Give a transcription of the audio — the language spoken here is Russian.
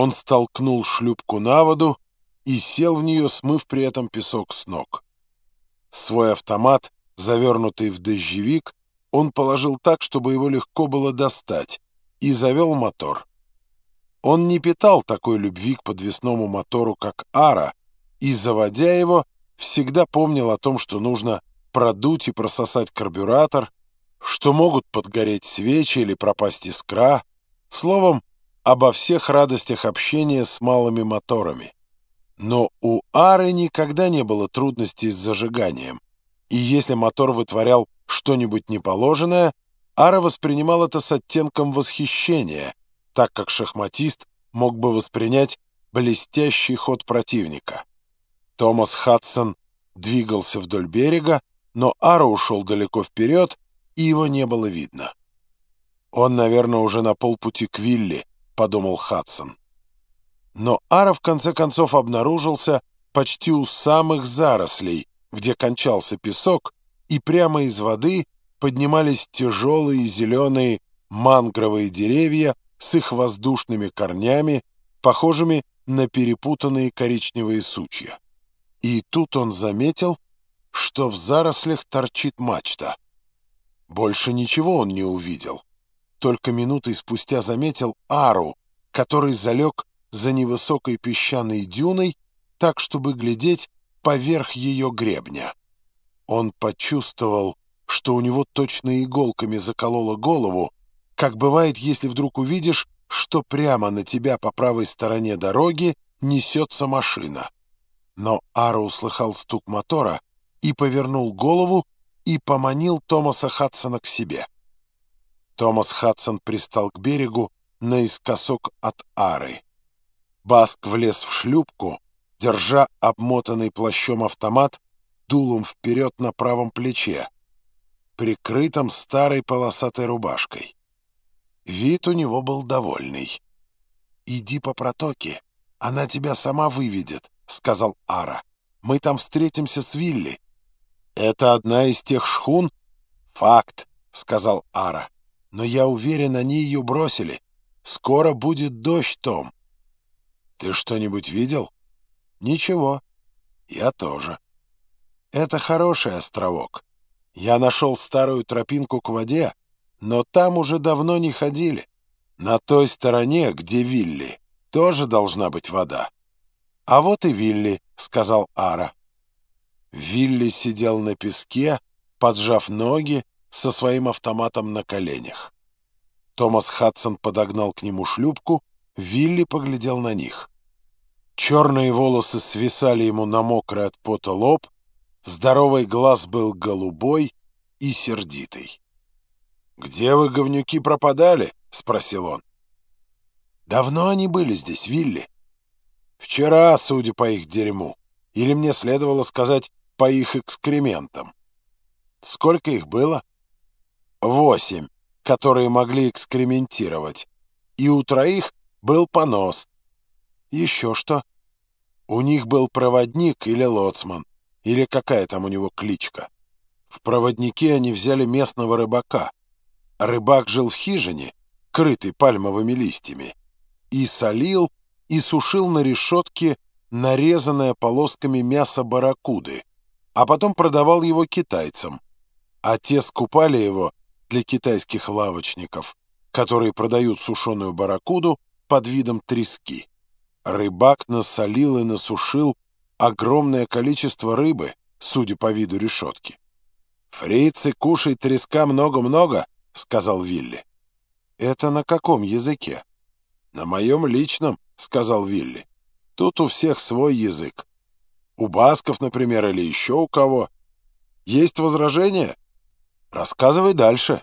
Он столкнул шлюпку на воду и сел в нее, смыв при этом песок с ног. Свой автомат, завернутый в дождевик, он положил так, чтобы его легко было достать, и завел мотор. Он не питал такой любви к подвесному мотору, как Ара, и, заводя его, всегда помнил о том, что нужно продуть и прососать карбюратор, что могут подгореть свечи или пропасть искра, словом, обо всех радостях общения с малыми моторами. Но у Ары никогда не было трудностей с зажиганием, и если мотор вытворял что-нибудь неположенное, Ара воспринимал это с оттенком восхищения, так как шахматист мог бы воспринять блестящий ход противника. Томас Хадсон двигался вдоль берега, но Ара ушел далеко вперед, и его не было видно. «Он, наверное, уже на полпути к Вилли», — подумал Хадсон. Но Ара в конце концов обнаружился почти у самых зарослей, где кончался песок, и прямо из воды поднимались тяжелые зеленые мангровые деревья с их воздушными корнями, похожими на перепутанные коричневые сучья. И тут он заметил, что в зарослях торчит мачта. Больше ничего он не увидел. Только минутой спустя заметил Ару, который залег за невысокой песчаной дюной, так, чтобы глядеть поверх ее гребня. Он почувствовал, что у него точно иголками закололо голову, как бывает, если вдруг увидишь, что прямо на тебя по правой стороне дороги несется машина. Но Ара услыхал стук мотора и повернул голову и поманил Томаса Хадсона к себе. Томас Хадсон пристал к берегу наискосок от Ары. Баск влез в шлюпку, держа обмотанный плащом автомат дулом вперед на правом плече, прикрытом старой полосатой рубашкой. Вид у него был довольный. «Иди по протоке, она тебя сама выведет», — сказал Ара. «Мы там встретимся с Вилли». «Это одна из тех шхун?» «Факт», — сказал Ара. «Но я уверен, они ее бросили. Скоро будет дождь, Том». «Ты что-нибудь видел?» «Ничего. Я тоже». «Это хороший островок. Я нашел старую тропинку к воде, но там уже давно не ходили. На той стороне, где Вилли, тоже должна быть вода». «А вот и Вилли», — сказал Ара. Вилли сидел на песке, поджав ноги, со своим автоматом на коленях. Томас Хадсон подогнал к нему шлюпку, Вилли поглядел на них. Черные волосы свисали ему на мокрый от пота лоб, здоровый глаз был голубой и сердитый. «Где вы, говнюки, пропадали?» — спросил он. «Давно они были здесь, Вилли?» «Вчера, судя по их дерьму. Или мне следовало сказать, по их экскрементам. Сколько их было?» «Восемь, которые могли экскрементировать. И у троих был понос, еще что? У них был проводник или лоцман, или какая там у него кличка. В проводнике они взяли местного рыбака. Рыбак жил в хижине, крытой пальмовыми листьями, и солил, и сушил на решетке нарезанное полосками мясо барракуды, а потом продавал его китайцам. А те скупали его для китайских лавочников, которые продают сушеную барракуду под видом трески. Рыбак насолил и насушил огромное количество рыбы, судя по виду решетки. «Фрицы, кушай треска много-много», — сказал Вилли. «Это на каком языке?» «На моем личном», — сказал Вилли. «Тут у всех свой язык. У басков, например, или еще у кого. Есть возражения? Рассказывай дальше».